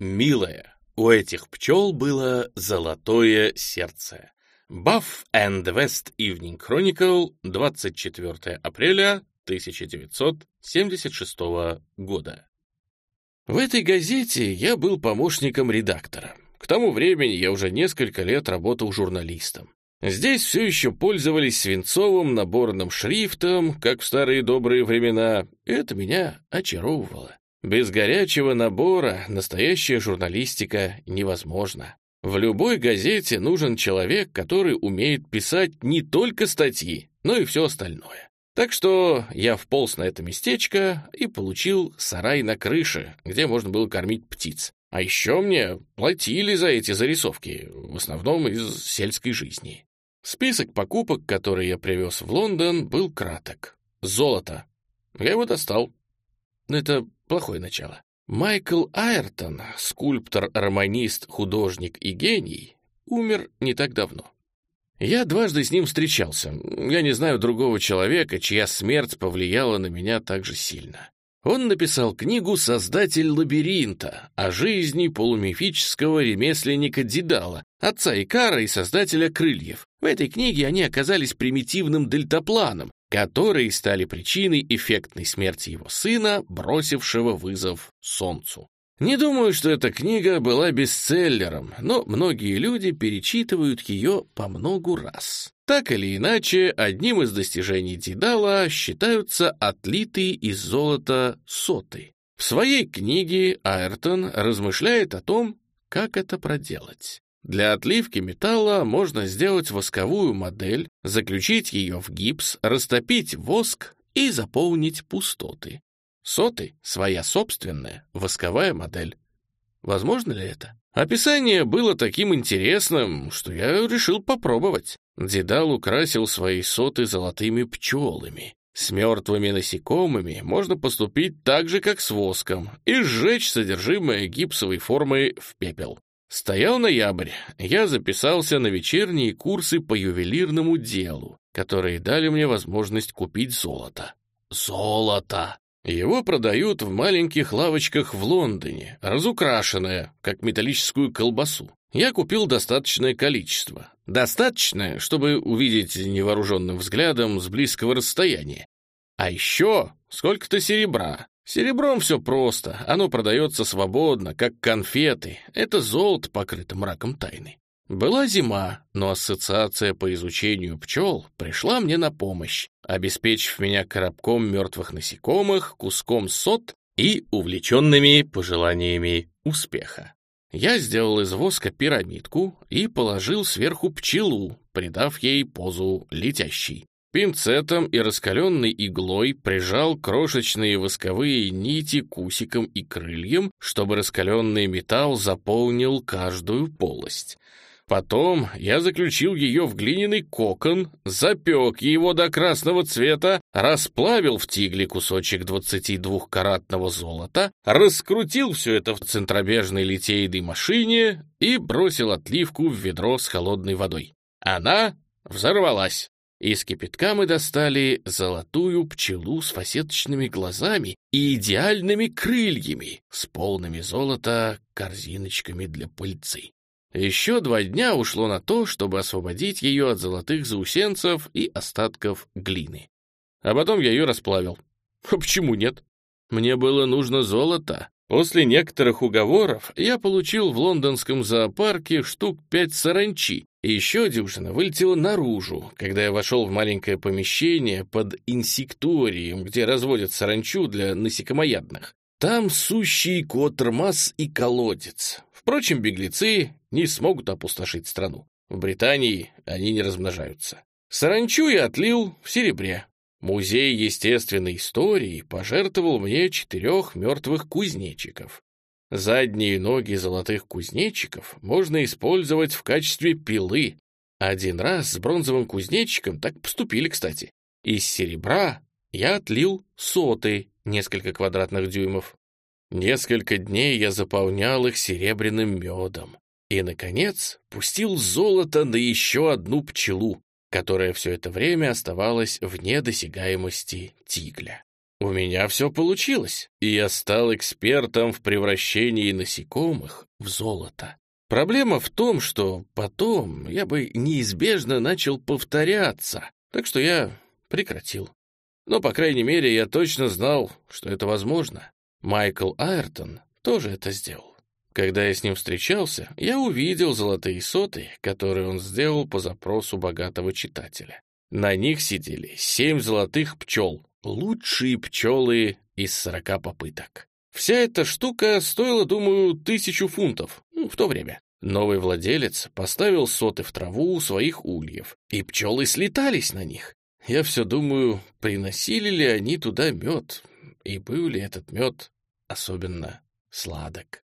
Милая, у этих пчел было золотое сердце. Buff and West Evening Chronicle, 24 апреля 1976 года. В этой газете я был помощником редактора. К тому времени я уже несколько лет работал журналистом. Здесь все еще пользовались свинцовым наборным шрифтом, как в старые добрые времена, и это меня очаровывало. Без горячего набора настоящая журналистика невозможна. В любой газете нужен человек, который умеет писать не только статьи, но и все остальное. Так что я вполз на это местечко и получил сарай на крыше, где можно было кормить птиц. А еще мне платили за эти зарисовки, в основном из сельской жизни. Список покупок, которые я привез в Лондон, был краток. Золото. Я его достал. Это плохое начало. Майкл Айртон, скульптор, романист, художник и гений, умер не так давно. Я дважды с ним встречался. Я не знаю другого человека, чья смерть повлияла на меня так же сильно. Он написал книгу «Создатель лабиринта» о жизни полумифического ремесленника Дедала, отца Икара и создателя крыльев. В этой книге они оказались примитивным дельтапланом, которые стали причиной эффектной смерти его сына, бросившего вызов Солнцу. Не думаю, что эта книга была бестселлером, но многие люди перечитывают ее по многу раз. Так или иначе, одним из достижений Дедала считаются отлитые из золота соты. В своей книге Айртон размышляет о том, как это проделать. Для отливки металла можно сделать восковую модель, заключить ее в гипс, растопить воск и заполнить пустоты. Соты — своя собственная восковая модель. Возможно ли это? Описание было таким интересным, что я решил попробовать. Дедал украсил свои соты золотыми пчелами. С мертвыми насекомыми можно поступить так же, как с воском, и сжечь содержимое гипсовой формы в пепел. Стоял ноябрь, я записался на вечерние курсы по ювелирному делу, которые дали мне возможность купить золото. Золото! Его продают в маленьких лавочках в Лондоне, разукрашенное, как металлическую колбасу. Я купил достаточное количество. Достаточное, чтобы увидеть невооруженным взглядом с близкого расстояния. А еще сколько-то серебра, Серебром все просто, оно продается свободно, как конфеты. Это золото, покрыто мраком тайны. Была зима, но ассоциация по изучению пчел пришла мне на помощь, обеспечив меня коробком мертвых насекомых, куском сот и увлеченными пожеланиями успеха. Я сделал из воска пирамидку и положил сверху пчелу, придав ей позу летящей. Пинцетом и раскаленной иглой прижал крошечные восковые нити к усикам и крыльям, чтобы раскаленный металл заполнил каждую полость. Потом я заключил ее в глиняный кокон, запек его до красного цвета, расплавил в тигле кусочек 22-каратного золота, раскрутил все это в центробежной литейной машине и бросил отливку в ведро с холодной водой. Она взорвалась. Из кипятка мы достали золотую пчелу с фасеточными глазами и идеальными крыльями, с полными золота корзиночками для пыльцы. Еще два дня ушло на то, чтобы освободить ее от золотых заусенцев и остатков глины. А потом я ее расплавил. А почему нет? Мне было нужно золото. После некоторых уговоров я получил в лондонском зоопарке штук пять саранчи, и еще дюжина вылетела наружу, когда я вошел в маленькое помещение под инсекторием, где разводят саранчу для насекомоядных. Там сущий котрмас и колодец. Впрочем, беглецы не смогут опустошить страну. В Британии они не размножаются. Саранчу я отлил в серебре. Музей естественной истории пожертвовал мне четырех мертвых кузнечиков. Задние ноги золотых кузнечиков можно использовать в качестве пилы. Один раз с бронзовым кузнечиком так поступили, кстати. Из серебра я отлил соты, несколько квадратных дюймов. Несколько дней я заполнял их серебряным медом. И, наконец, пустил золото на еще одну пчелу, которая все это время оставалась вне досягаемости тигля. у меня все получилось, и я стал экспертом в превращении насекомых в золото. Проблема в том, что потом я бы неизбежно начал повторяться, так что я прекратил. Но, по крайней мере, я точно знал, что это возможно. Майкл Айртон тоже это сделал. Когда я с ним встречался, я увидел золотые соты, которые он сделал по запросу богатого читателя. На них сидели семь золотых пчел, лучшие пчелы из сорока попыток. Вся эта штука стоила, думаю, тысячу фунтов ну, в то время. Новый владелец поставил соты в траву у своих ульев, и пчелы слетались на них. Я все думаю, приносили ли они туда мед, и был ли этот мед особенно сладок.